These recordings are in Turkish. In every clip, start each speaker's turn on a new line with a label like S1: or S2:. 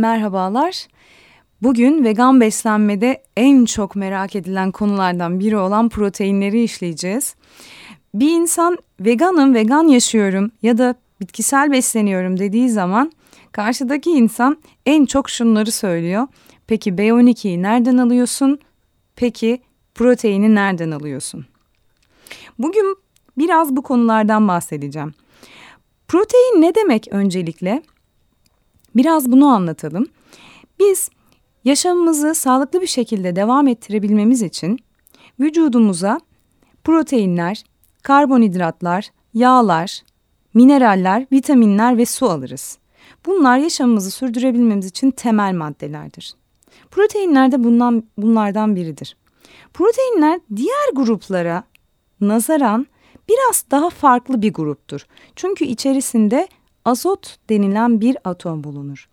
S1: Merhabalar. Bugün vegan beslenmede en çok merak edilen konulardan biri olan proteinleri işleyeceğiz. Bir insan veganım, vegan yaşıyorum ya da bitkisel besleniyorum dediği zaman karşıdaki insan en çok şunları söylüyor. Peki B12'yi nereden alıyorsun? Peki proteini nereden alıyorsun? Bugün biraz bu konulardan bahsedeceğim. Protein ne demek öncelikle? Biraz bunu anlatalım. Biz yaşamımızı sağlıklı bir şekilde devam ettirebilmemiz için vücudumuza proteinler, karbonhidratlar, yağlar, mineraller, vitaminler ve su alırız. Bunlar yaşamımızı sürdürebilmemiz için temel maddelerdir. Proteinler de bundan, bunlardan biridir. Proteinler diğer gruplara nazaran biraz daha farklı bir gruptur. Çünkü içerisinde azot denilen bir atom bulunur.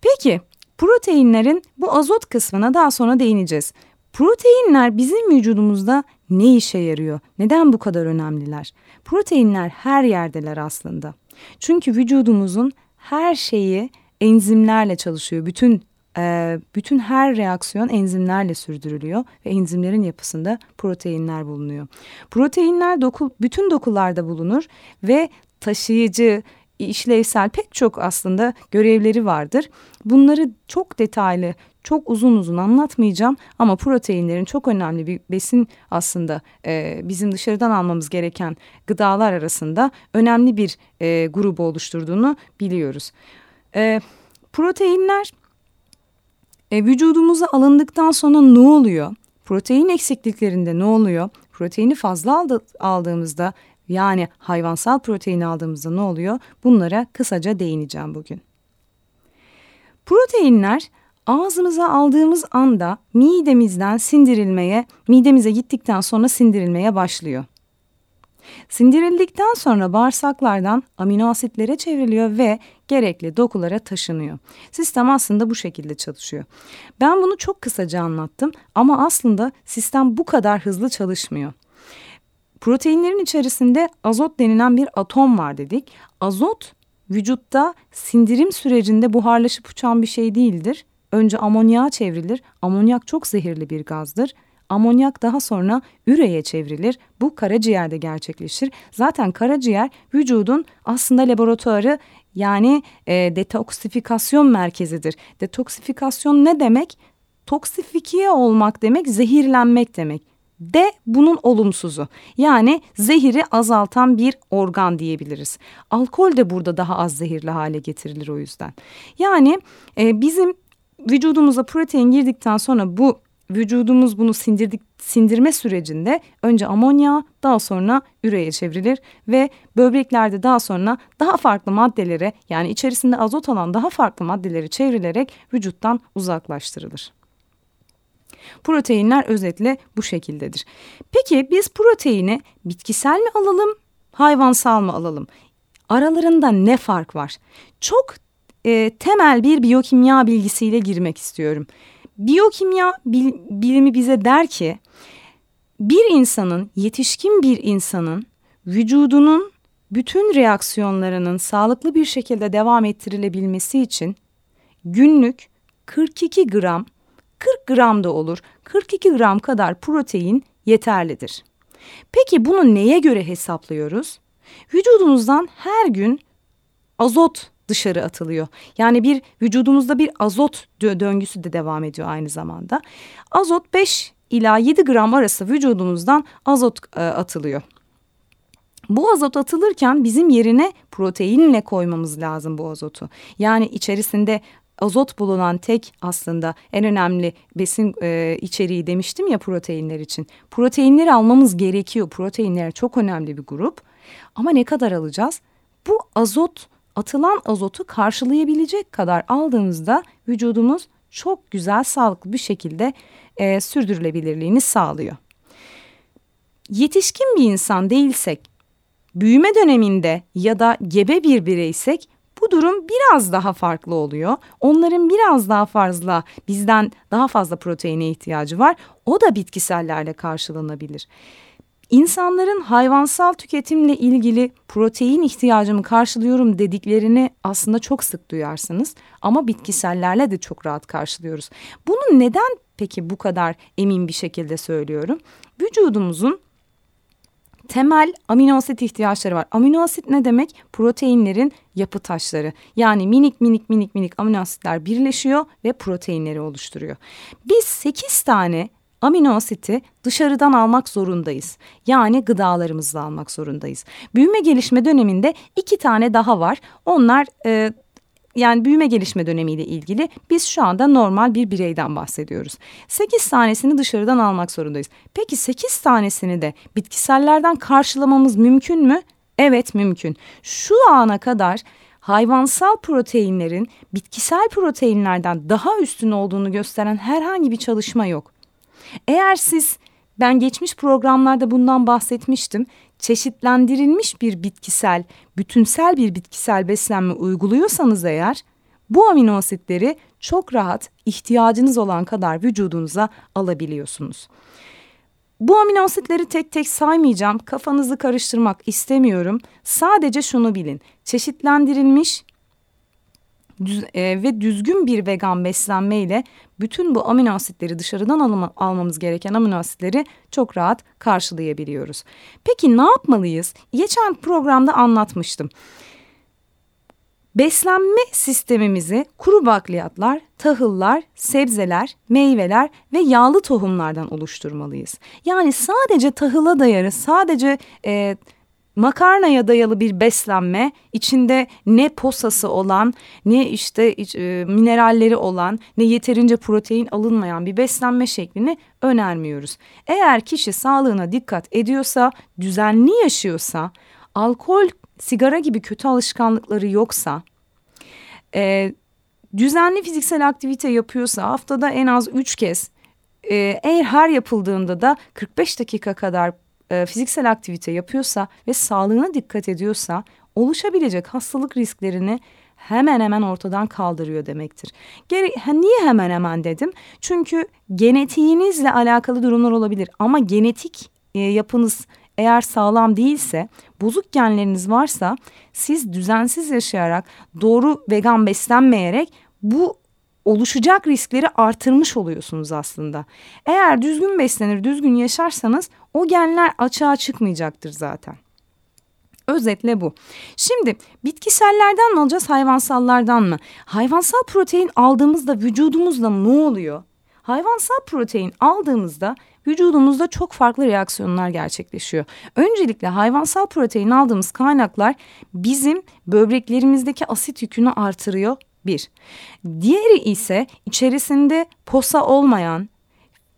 S1: Peki proteinlerin bu azot kısmına daha sonra değineceğiz. Proteinler bizim vücudumuzda ne işe yarıyor? Neden bu kadar önemliler? Proteinler her yerdeler aslında. Çünkü vücudumuzun her şeyi enzimlerle çalışıyor. Bütün e, bütün her reaksiyon enzimlerle sürdürülüyor ve enzimlerin yapısında proteinler bulunuyor. Proteinler doku, bütün dokularda bulunur ve taşıyıcı, işlevsel pek çok aslında görevleri vardır. Bunları çok detaylı, çok uzun uzun anlatmayacağım ama proteinlerin çok önemli bir besin aslında e, bizim dışarıdan almamız gereken gıdalar arasında önemli bir e, grubu oluşturduğunu biliyoruz. E, proteinler e, vücudumuza alındıktan sonra ne oluyor? Protein eksikliklerinde ne oluyor? Proteini fazla aldı, aldığımızda yani hayvansal protein aldığımızda ne oluyor? Bunlara kısaca değineceğim bugün. Proteinler ağzımıza aldığımız anda midemizden sindirilmeye, midemize gittikten sonra sindirilmeye başlıyor. Sindirildikten sonra bağırsaklardan amino asitlere çevriliyor ve gerekli dokulara taşınıyor. Sistem aslında bu şekilde çalışıyor. Ben bunu çok kısaca anlattım ama aslında sistem bu kadar hızlı çalışmıyor. Proteinlerin içerisinde azot denilen bir atom var dedik. Azot vücutta sindirim sürecinde buharlaşıp uçan bir şey değildir. Önce amonyağa çevrilir. Amonyak çok zehirli bir gazdır. Amonyak daha sonra üreye çevrilir. Bu karaciğerde gerçekleşir. Zaten karaciğer vücudun aslında laboratuvarı yani e, detoksifikasyon merkezidir. Detoksifikasyon ne demek? Toksifikiye olmak demek, zehirlenmek demek de bunun olumsuzu. Yani zehiri azaltan bir organ diyebiliriz. Alkol de burada daha az zehirli hale getirilir o yüzden. Yani e, bizim vücudumuza protein girdikten sonra bu vücudumuz bunu sindirdik, sindirme sürecinde önce amonya daha sonra üreye çevrilir ve böbreklerde daha sonra daha farklı maddelere yani içerisinde azot olan daha farklı maddeleri çevrilerek vücuttan uzaklaştırılır. Proteinler özetle bu şekildedir. Peki biz proteini bitkisel mi alalım, hayvansal mı alalım? Aralarında ne fark var? Çok e, temel bir biyokimya bilgisiyle girmek istiyorum. Biyokimya bil, bilimi bize der ki bir insanın, yetişkin bir insanın vücudunun bütün reaksiyonlarının sağlıklı bir şekilde devam ettirilebilmesi için günlük 42 gram 40 gram da olur 42 gram kadar protein yeterlidir. Peki bunu neye göre hesaplıyoruz? Vücudumuzdan her gün azot dışarı atılıyor. Yani bir vücudumuzda bir azot döngüsü de devam ediyor aynı zamanda. Azot 5 ila 7 gram arası vücudumuzdan azot e, atılıyor. Bu azot atılırken bizim yerine proteinle koymamız lazım bu azotu. Yani içerisinde azot bulunan tek aslında en önemli besin e, içeriği demiştim ya proteinler için. Proteinleri almamız gerekiyor. Proteinler çok önemli bir grup. Ama ne kadar alacağız? Bu azot atılan azotu karşılayabilecek kadar aldığımızda vücudumuz çok güzel sağlıklı bir şekilde e, sürdürülebilirliğini sağlıyor. Yetişkin bir insan değilsek, büyüme döneminde ya da gebe bir bireysek bu durum biraz daha farklı oluyor. Onların biraz daha fazla bizden daha fazla proteine ihtiyacı var. O da bitkisellerle karşılanabilir. İnsanların hayvansal tüketimle ilgili protein ihtiyacımı karşılıyorum dediklerini aslında çok sık duyarsınız. Ama bitkisellerle de çok rahat karşılıyoruz. Bunu neden peki bu kadar emin bir şekilde söylüyorum? Vücudumuzun temel amino asit ihtiyaçları var. Amino asit ne demek? Proteinlerin yapı taşları. Yani minik minik minik minik amino asitler birleşiyor ve proteinleri oluşturuyor. Biz 8 tane amino asiti dışarıdan almak zorundayız. Yani gıdalarımızla almak zorundayız. Büyüme gelişme döneminde iki tane daha var. Onlar e, yani büyüme gelişme dönemiyle ilgili biz şu anda normal bir bireyden bahsediyoruz. 8 tanesini dışarıdan almak zorundayız. Peki 8 tanesini de bitkisellerden karşılamamız mümkün mü? Evet mümkün. Şu ana kadar hayvansal proteinlerin bitkisel proteinlerden daha üstün olduğunu gösteren herhangi bir çalışma yok. Eğer siz ben geçmiş programlarda bundan bahsetmiştim. Çeşitlendirilmiş bir bitkisel, bütünsel bir bitkisel beslenme uyguluyorsanız eğer bu amino asitleri çok rahat ihtiyacınız olan kadar vücudunuza alabiliyorsunuz. Bu amino asitleri tek tek saymayacağım. Kafanızı karıştırmak istemiyorum. Sadece şunu bilin. Çeşitlendirilmiş düz, e, ve düzgün bir vegan beslenme ile bütün bu amino asitleri dışarıdan alma, almamız gereken amino asitleri çok rahat karşılayabiliyoruz. Peki ne yapmalıyız? Geçen programda anlatmıştım. Beslenme sistemimizi kuru bakliyatlar, tahıllar, sebzeler, meyveler ve yağlı tohumlardan oluşturmalıyız. Yani sadece tahıla dayalı, sadece e, makarnaya dayalı bir beslenme içinde ne posası olan ne işte e, mineralleri olan ne yeterince protein alınmayan bir beslenme şeklini önermiyoruz. Eğer kişi sağlığına dikkat ediyorsa, düzenli yaşıyorsa, alkol, sigara gibi kötü alışkanlıkları yoksa, e, düzenli fiziksel aktivite yapıyorsa haftada en az üç kez, e, eğer her yapıldığında da 45 dakika kadar e, fiziksel aktivite yapıyorsa ve sağlığına dikkat ediyorsa oluşabilecek hastalık risklerini hemen hemen ortadan kaldırıyor demektir. Geri, ha, niye hemen hemen dedim? Çünkü genetiğinizle alakalı durumlar olabilir ama genetik e, yapınız eğer sağlam değilse, bozuk genleriniz varsa siz düzensiz yaşayarak, doğru vegan beslenmeyerek bu oluşacak riskleri artırmış oluyorsunuz aslında. Eğer düzgün beslenir, düzgün yaşarsanız o genler açığa çıkmayacaktır zaten. Özetle bu. Şimdi bitkisellerden mi alacağız hayvansallardan mı? Hayvansal protein aldığımızda vücudumuzda ne oluyor? Hayvansal protein aldığımızda vücudumuzda çok farklı reaksiyonlar gerçekleşiyor. Öncelikle hayvansal protein aldığımız kaynaklar bizim böbreklerimizdeki asit yükünü artırıyor bir. Diğeri ise içerisinde posa olmayan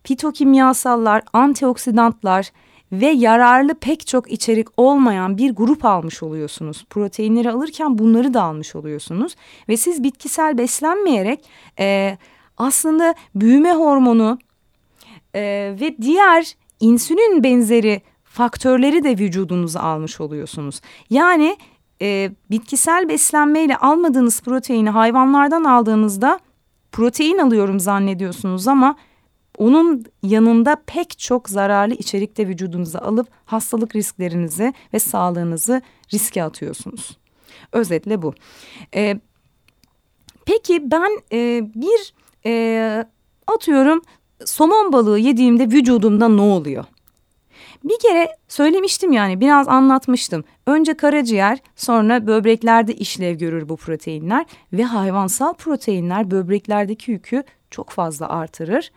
S1: fitokimyasallar, antioksidantlar ve yararlı pek çok içerik olmayan bir grup almış oluyorsunuz. Proteinleri alırken bunları da almış oluyorsunuz. Ve siz bitkisel beslenmeyerek e, aslında büyüme hormonu e, ve diğer insülin benzeri faktörleri de vücudunuza almış oluyorsunuz. Yani e, bitkisel beslenmeyle almadığınız proteini hayvanlardan aldığınızda protein alıyorum zannediyorsunuz ama onun yanında pek çok zararlı içerikte vücudunuza alıp hastalık risklerinizi ve sağlığınızı riske atıyorsunuz. Özetle bu. Ee, peki ben e, bir e, atıyorum somon balığı yediğimde vücudumda ne oluyor? Bir kere söylemiştim yani biraz anlatmıştım. Önce karaciğer sonra böbreklerde işlev görür bu proteinler ve hayvansal proteinler böbreklerdeki yükü çok fazla artırır.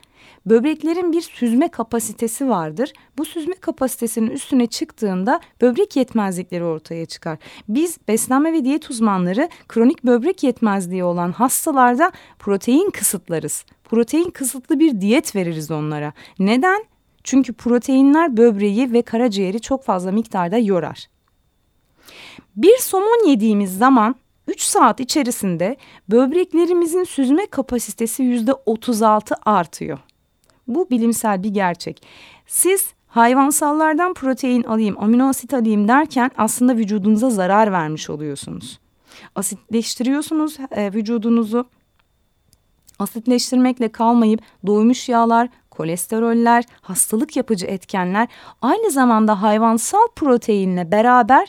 S1: Böbreklerin bir süzme kapasitesi vardır. Bu süzme kapasitesinin üstüne çıktığında böbrek yetmezlikleri ortaya çıkar. Biz beslenme ve diyet uzmanları kronik böbrek yetmezliği olan hastalarda protein kısıtlarız. Protein kısıtlı bir diyet veririz onlara. Neden? Çünkü proteinler böbreği ve karaciğeri çok fazla miktarda yorar. Bir somon yediğimiz zaman 3 saat içerisinde böbreklerimizin süzme kapasitesi yüzde 36 artıyor. Bu bilimsel bir gerçek. Siz hayvansallardan protein alayım, amino asit alayım derken aslında vücudunuza zarar vermiş oluyorsunuz. Asitleştiriyorsunuz e, vücudunuzu. Asitleştirmekle kalmayıp doymuş yağlar, kolesteroller, hastalık yapıcı etkenler aynı zamanda hayvansal proteinle beraber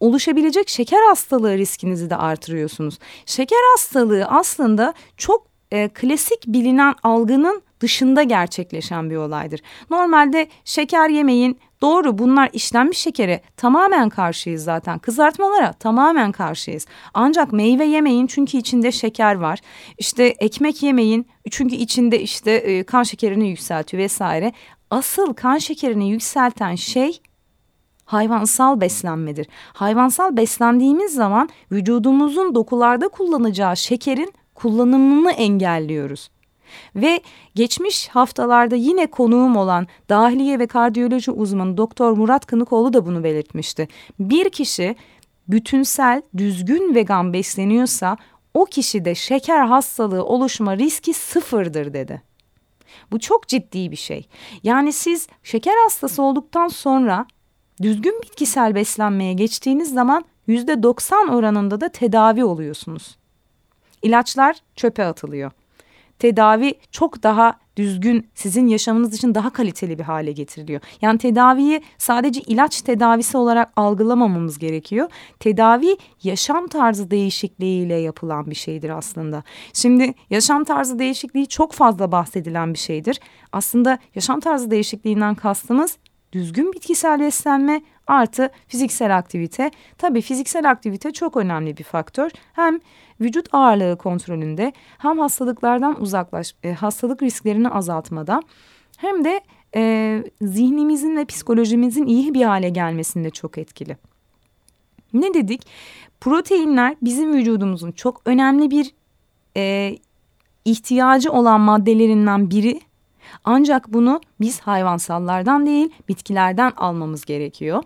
S1: oluşabilecek şeker hastalığı riskinizi de artırıyorsunuz. Şeker hastalığı aslında çok e, klasik bilinen algının dışında gerçekleşen bir olaydır. Normalde şeker yemeyin doğru bunlar işlenmiş şekere tamamen karşıyız zaten. Kızartmalara tamamen karşıyız. Ancak meyve yemeyin çünkü içinde şeker var. İşte ekmek yemeyin çünkü içinde işte e, kan şekerini yükseltiyor vesaire. Asıl kan şekerini yükselten şey hayvansal beslenmedir. Hayvansal beslendiğimiz zaman vücudumuzun dokularda kullanacağı şekerin kullanımını engelliyoruz. Ve geçmiş haftalarda yine konuğum olan dahiliye ve kardiyoloji uzmanı Doktor Murat Kınıkoğlu da bunu belirtmişti. Bir kişi bütünsel, düzgün vegan besleniyorsa o kişide şeker hastalığı oluşma riski sıfırdır dedi. Bu çok ciddi bir şey. Yani siz şeker hastası olduktan sonra düzgün bitkisel beslenmeye geçtiğiniz zaman yüzde 90 oranında da tedavi oluyorsunuz. İlaçlar çöpe atılıyor. Tedavi çok daha düzgün, sizin yaşamınız için daha kaliteli bir hale getiriliyor. Yani tedaviyi sadece ilaç tedavisi olarak algılamamamız gerekiyor. Tedavi yaşam tarzı değişikliğiyle yapılan bir şeydir aslında. Şimdi yaşam tarzı değişikliği çok fazla bahsedilen bir şeydir. Aslında yaşam tarzı değişikliğinden kastımız düzgün bitkisel beslenme artı fiziksel aktivite. Tabii fiziksel aktivite çok önemli bir faktör. Hem vücut ağırlığı kontrolünde hem hastalıklardan uzaklaş, e, hastalık risklerini azaltmada hem de e, zihnimizin ve psikolojimizin iyi bir hale gelmesinde çok etkili. Ne dedik? Proteinler bizim vücudumuzun çok önemli bir e, ihtiyacı olan maddelerinden biri ancak bunu biz hayvansallardan değil bitkilerden almamız gerekiyor.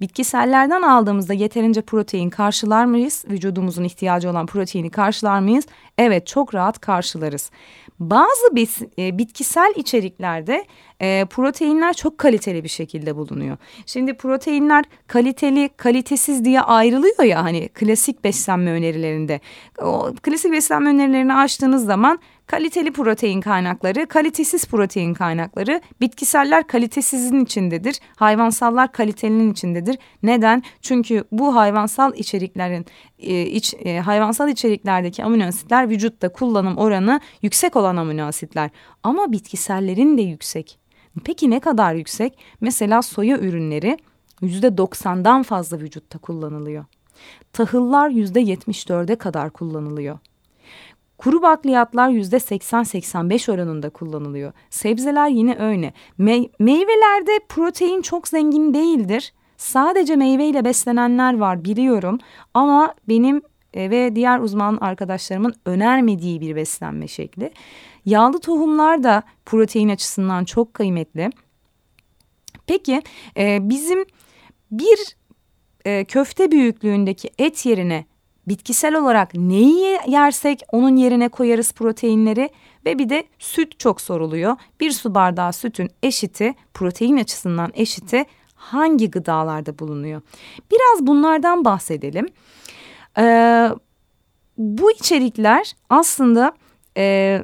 S1: Bitkisellerden aldığımızda yeterince protein karşılar mıyız? Vücudumuzun ihtiyacı olan proteini karşılar mıyız? Evet çok rahat karşılarız. Bazı e, bitkisel içeriklerde e, proteinler çok kaliteli bir şekilde bulunuyor. Şimdi proteinler kaliteli, kalitesiz diye ayrılıyor ya hani klasik beslenme önerilerinde. O klasik beslenme önerilerini açtığınız zaman kaliteli protein kaynakları, kalitesiz protein kaynakları, bitkiseller kalitesizin içindedir, hayvansallar kalitelinin içindedir. Neden? Çünkü bu hayvansal içeriklerin e, iç, e, hayvansal içeriklerdeki amino asitler vücutta kullanım oranı yüksek olan amino asitler ama bitkisellerin de yüksek. Peki ne kadar yüksek? Mesela soya ürünleri yüzde doksandan fazla vücutta kullanılıyor. Tahıllar yüzde yetmiş dörde kadar kullanılıyor. Kuru bakliyatlar yüzde 80-85 oranında kullanılıyor. Sebzeler yine öyle. Me meyvelerde protein çok zengin değildir. Sadece meyveyle beslenenler var biliyorum ama benim e, ve diğer uzman arkadaşlarımın önermediği bir beslenme şekli. Yağlı tohumlar da protein açısından çok kıymetli. Peki e, bizim bir e, köfte büyüklüğündeki et yerine bitkisel olarak neyi yersek onun yerine koyarız proteinleri ve bir de süt çok soruluyor. Bir su bardağı sütün eşiti protein açısından eşiti hangi gıdalarda bulunuyor? Biraz bunlardan bahsedelim. Ee, bu içerikler aslında e,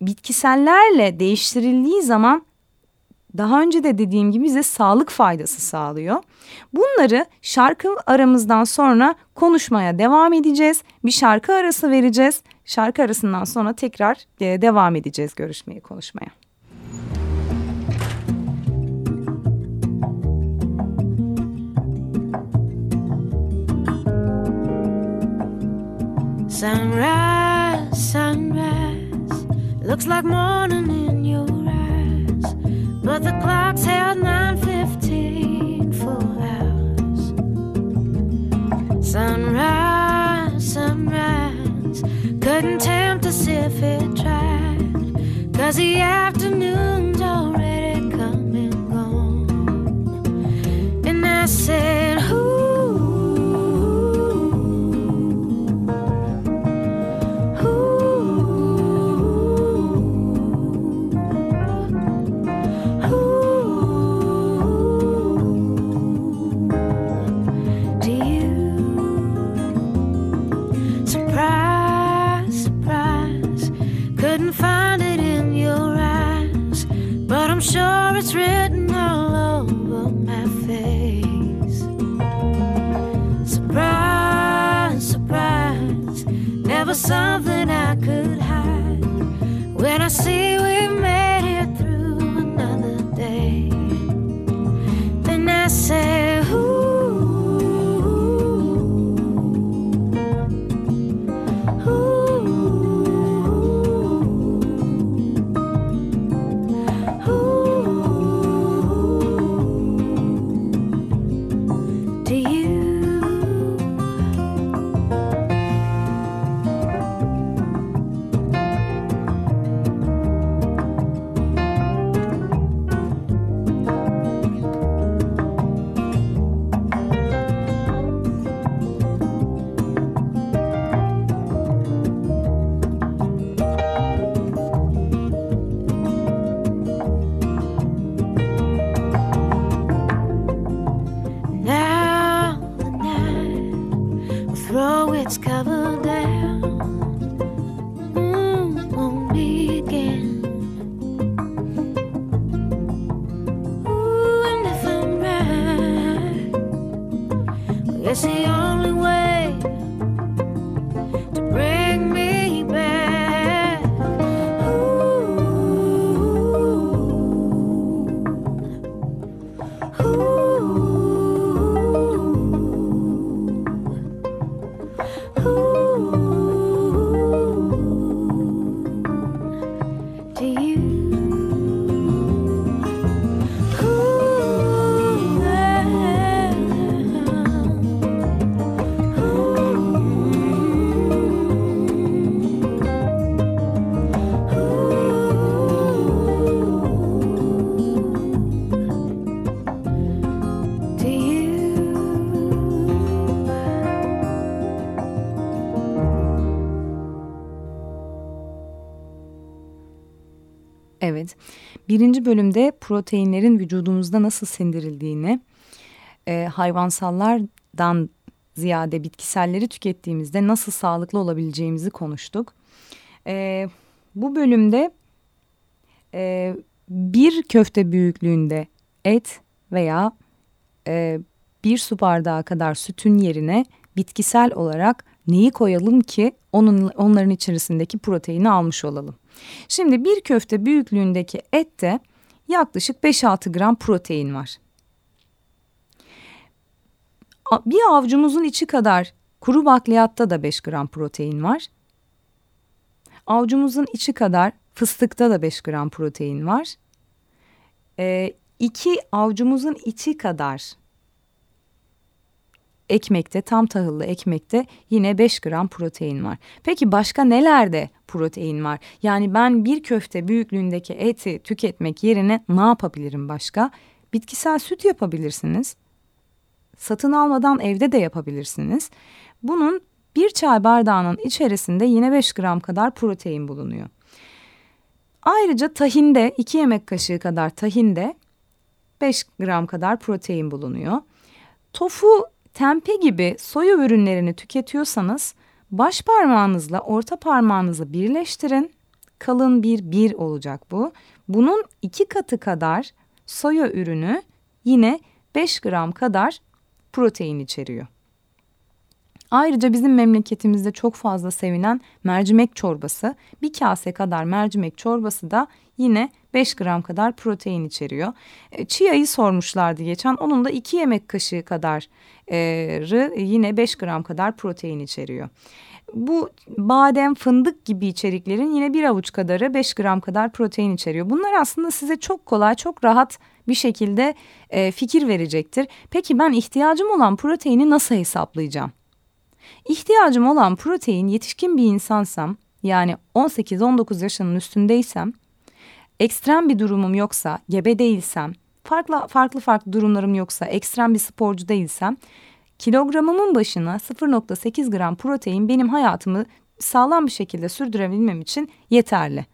S1: bitkisellerle değiştirildiği zaman daha önce de dediğim gibi bize sağlık faydası sağlıyor. Bunları şarkı aramızdan sonra konuşmaya devam edeceğiz. Bir şarkı arası vereceğiz. Şarkı arasından sonra tekrar e, devam edeceğiz görüşmeye, konuşmaya. Sunrise, sunrise, looks like morning in your the clock's held 9:15 full hours. Sunrise, sunrise, couldn't tempt us if it tried, cause the afternoon's
S2: never something I could hide. When I see
S1: Birinci bölümde proteinlerin vücudumuzda nasıl sindirildiğini, e, hayvansallardan ziyade bitkiselleri tükettiğimizde nasıl sağlıklı olabileceğimizi konuştuk. E, bu bölümde e, bir köfte büyüklüğünde et veya e, bir su bardağı kadar sütün yerine bitkisel olarak neyi koyalım ki onun onların içerisindeki proteini almış olalım. Şimdi bir köfte büyüklüğündeki ette yaklaşık 5-6 gram protein var. Bir avucumuzun içi kadar kuru bakliyatta da 5 gram protein var. Avucumuzun içi kadar fıstıkta da 5 gram protein var. Ee, iki avucumuzun içi kadar ekmekte tam tahıllı ekmekte yine 5 gram protein var. Peki başka nelerde protein var? Yani ben bir köfte büyüklüğündeki eti tüketmek yerine ne yapabilirim başka? Bitkisel süt yapabilirsiniz. Satın almadan evde de yapabilirsiniz. Bunun bir çay bardağının içerisinde yine 5 gram kadar protein bulunuyor. Ayrıca tahinde 2 yemek kaşığı kadar tahinde 5 gram kadar protein bulunuyor. Tofu tempe gibi soya ürünlerini tüketiyorsanız baş parmağınızla orta parmağınızı birleştirin. Kalın bir bir olacak bu. Bunun iki katı kadar soya ürünü yine 5 gram kadar protein içeriyor. Ayrıca bizim memleketimizde çok fazla sevinen mercimek çorbası, bir kase kadar mercimek çorbası da yine 5 gram kadar protein içeriyor. E, Chia'yı sormuşlardı geçen. Onun da 2 yemek kaşığı kadar e, yine 5 gram kadar protein içeriyor. Bu badem, fındık gibi içeriklerin yine bir avuç kadarı 5 gram kadar protein içeriyor. Bunlar aslında size çok kolay, çok rahat bir şekilde e, fikir verecektir. Peki ben ihtiyacım olan proteini nasıl hesaplayacağım? İhtiyacım olan protein yetişkin bir insansam yani 18-19 yaşının üstündeysem ekstrem bir durumum yoksa, gebe değilsem, farklı farklı farklı durumlarım yoksa, ekstrem bir sporcu değilsem kilogramımın başına 0.8 gram protein benim hayatımı sağlam bir şekilde sürdürebilmem için yeterli.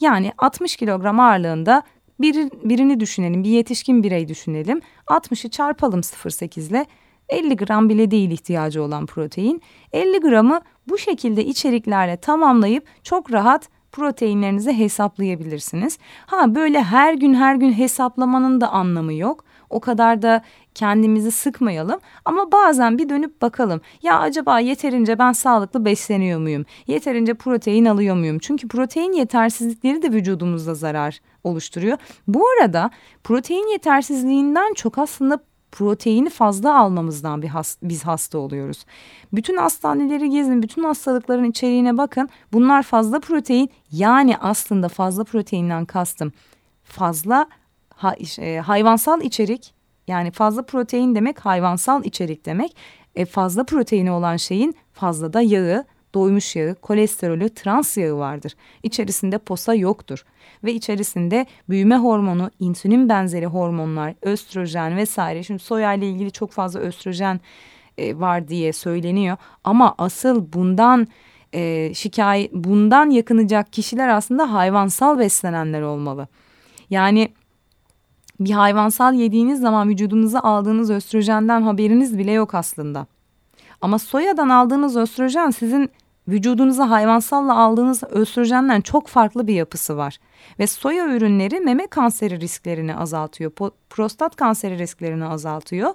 S1: Yani 60 kilogram ağırlığında bir, birini düşünelim, bir yetişkin birey düşünelim. 60'ı çarpalım 0.8 ile 50 gram bile değil ihtiyacı olan protein. 50 gramı bu şekilde içeriklerle tamamlayıp çok rahat proteinlerinizi hesaplayabilirsiniz. Ha böyle her gün her gün hesaplamanın da anlamı yok. O kadar da kendimizi sıkmayalım ama bazen bir dönüp bakalım. Ya acaba yeterince ben sağlıklı besleniyor muyum? Yeterince protein alıyor muyum? Çünkü protein yetersizlikleri de vücudumuzda zarar oluşturuyor. Bu arada protein yetersizliğinden çok aslında proteini fazla almamızdan bir has, biz hasta oluyoruz. Bütün hastaneleri gezin, bütün hastalıkların içeriğine bakın. Bunlar fazla protein yani aslında fazla proteinden kastım. Fazla ha, e, hayvansal içerik yani fazla protein demek hayvansal içerik demek. E, fazla proteini olan şeyin fazla da yağı, doymuş yağı, kolesterolü, trans yağı vardır. İçerisinde posa yoktur ve içerisinde büyüme hormonu, insülin benzeri hormonlar, östrojen vesaire. Şimdi soya ile ilgili çok fazla östrojen e, var diye söyleniyor ama asıl bundan e, şikayet bundan yakınacak kişiler aslında hayvansal beslenenler olmalı. Yani bir hayvansal yediğiniz zaman vücudunuza aldığınız östrojenden haberiniz bile yok aslında. Ama soyadan aldığınız östrojen sizin vücudunuza hayvansalla aldığınız östrojenden çok farklı bir yapısı var. Ve soya ürünleri meme kanseri risklerini azaltıyor, prostat kanseri risklerini azaltıyor.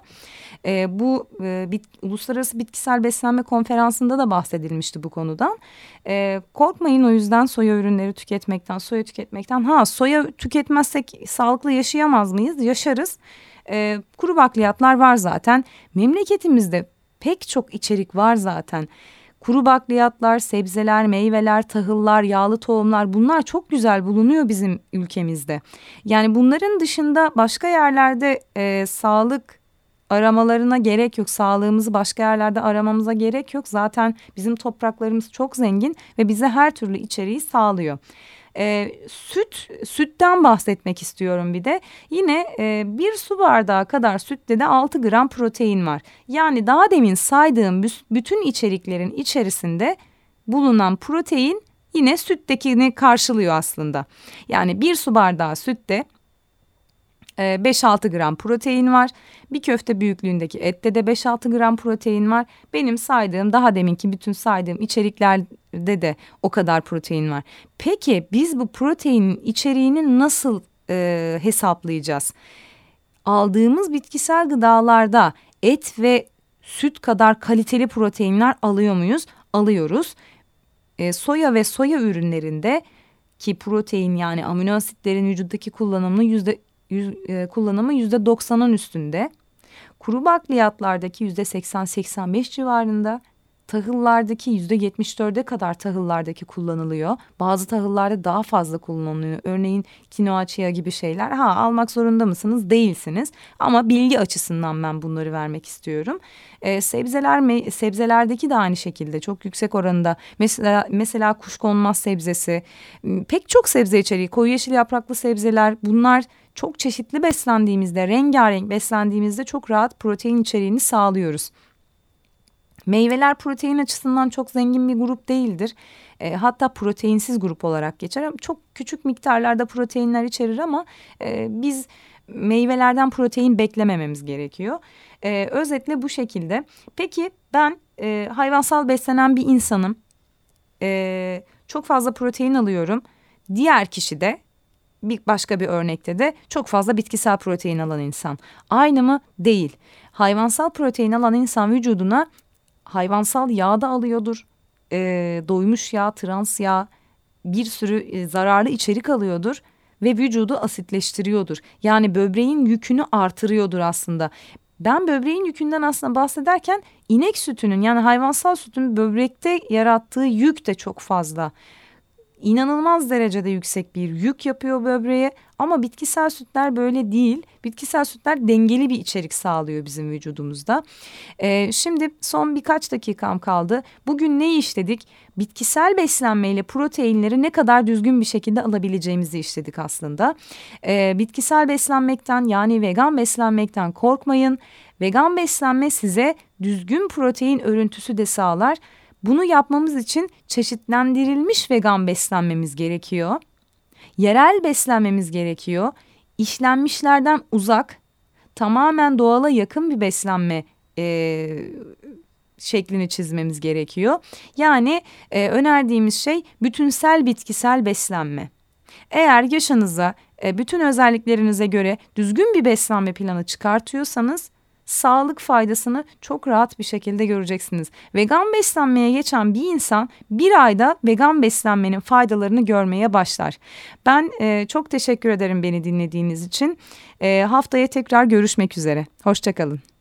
S1: E, bu e, bit, Uluslararası Bitkisel Beslenme Konferansı'nda da bahsedilmişti bu konudan. E, korkmayın o yüzden soya ürünleri tüketmekten, soya tüketmekten. Ha soya tüketmezsek sağlıklı yaşayamaz mıyız? Yaşarız. E, kuru bakliyatlar var zaten. Memleketimizde pek çok içerik var zaten. Kuru bakliyatlar, sebzeler, meyveler, tahıllar, yağlı tohumlar bunlar çok güzel bulunuyor bizim ülkemizde. Yani bunların dışında başka yerlerde e, sağlık aramalarına gerek yok. Sağlığımızı başka yerlerde aramamıza gerek yok. Zaten bizim topraklarımız çok zengin ve bize her türlü içeriği sağlıyor. E, süt, sütten bahsetmek istiyorum bir de. Yine e, bir su bardağı kadar sütte de 6 gram protein var. Yani daha demin saydığım bütün içeriklerin içerisinde bulunan protein yine süttekini karşılıyor aslında. Yani bir su bardağı sütte 5-6 ee, gram protein var. Bir köfte büyüklüğündeki ette de 5-6 gram protein var. Benim saydığım daha deminki bütün saydığım içeriklerde de o kadar protein var. Peki biz bu proteinin içeriğini nasıl e, hesaplayacağız? Aldığımız bitkisel gıdalarda et ve süt kadar kaliteli proteinler alıyor muyuz? Alıyoruz. E, soya ve soya ürünlerinde ki protein yani amino asitlerin vücuttaki kullanımını yüzde yüz, e, kullanımı yüzde doksanın üstünde. Kuru bakliyatlardaki yüzde seksen seksen beş civarında tahıllardaki yüzde yetmiş dörde kadar tahıllardaki kullanılıyor. Bazı tahıllarda daha fazla kullanılıyor. Örneğin kinoa chia gibi şeyler. Ha almak zorunda mısınız? Değilsiniz. Ama bilgi açısından ben bunları vermek istiyorum. Ee, sebzeler sebzelerdeki de aynı şekilde çok yüksek oranında. Mesela mesela kuşkonmaz sebzesi, pek çok sebze içeriği, koyu yeşil yapraklı sebzeler bunlar çok çeşitli beslendiğimizde, rengarenk beslendiğimizde çok rahat protein içeriğini sağlıyoruz. Meyveler protein açısından çok zengin bir grup değildir. E, hatta proteinsiz grup olarak geçer. Çok küçük miktarlarda proteinler içerir ama e, biz meyvelerden protein beklemememiz gerekiyor. E, özetle bu şekilde. Peki ben e, hayvansal beslenen bir insanım. E, çok fazla protein alıyorum. Diğer kişi de bir başka bir örnekte de çok fazla bitkisel protein alan insan. Aynı mı? Değil. Hayvansal protein alan insan vücuduna hayvansal yağ da alıyordur. E, doymuş yağ, trans yağ bir sürü e, zararlı içerik alıyordur ve vücudu asitleştiriyordur. Yani böbreğin yükünü artırıyordur aslında. Ben böbreğin yükünden aslında bahsederken inek sütünün yani hayvansal sütün böbrekte yarattığı yük de çok fazla inanılmaz derecede yüksek bir yük yapıyor böbreğe ama bitkisel sütler böyle değil. Bitkisel sütler dengeli bir içerik sağlıyor bizim vücudumuzda. Ee, şimdi son birkaç dakikam kaldı. Bugün ne işledik? Bitkisel beslenmeyle proteinleri ne kadar düzgün bir şekilde alabileceğimizi işledik aslında. Ee, bitkisel beslenmekten yani vegan beslenmekten korkmayın. Vegan beslenme size düzgün protein örüntüsü de sağlar. Bunu yapmamız için çeşitlendirilmiş vegan beslenmemiz gerekiyor. Yerel beslenmemiz gerekiyor. İşlenmişlerden uzak, tamamen doğala yakın bir beslenme e, şeklini çizmemiz gerekiyor. Yani e, önerdiğimiz şey bütünsel bitkisel beslenme. Eğer yaşınıza e, bütün özelliklerinize göre düzgün bir beslenme planı çıkartıyorsanız sağlık faydasını çok rahat bir şekilde göreceksiniz. Vegan beslenmeye geçen bir insan bir ayda vegan beslenmenin faydalarını görmeye başlar. Ben e, çok teşekkür ederim beni dinlediğiniz için. E, haftaya tekrar görüşmek üzere. Hoşçakalın.